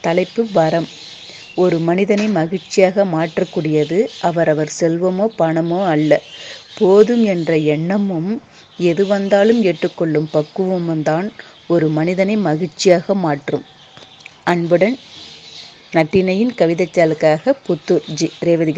தலைப்பு வரம். ஒரு மனிதனை மகிழ்ச்சியாக மாற்றக்கூடியது அவரவர் செல்வமோ பணமோ அல்ல. போதும் என்ற எண்ணமும் எது வந்தாலும் ஏற்றுக்கொள்ளும் பக்குவமும் தான் ஒரு மனிதனை மகிழ்ச்சியாக மாற்றும். அன்புடன் நட்டினையின் கவிதைச்சாலுக்காக புத்தூர் ஜி. ரேவதி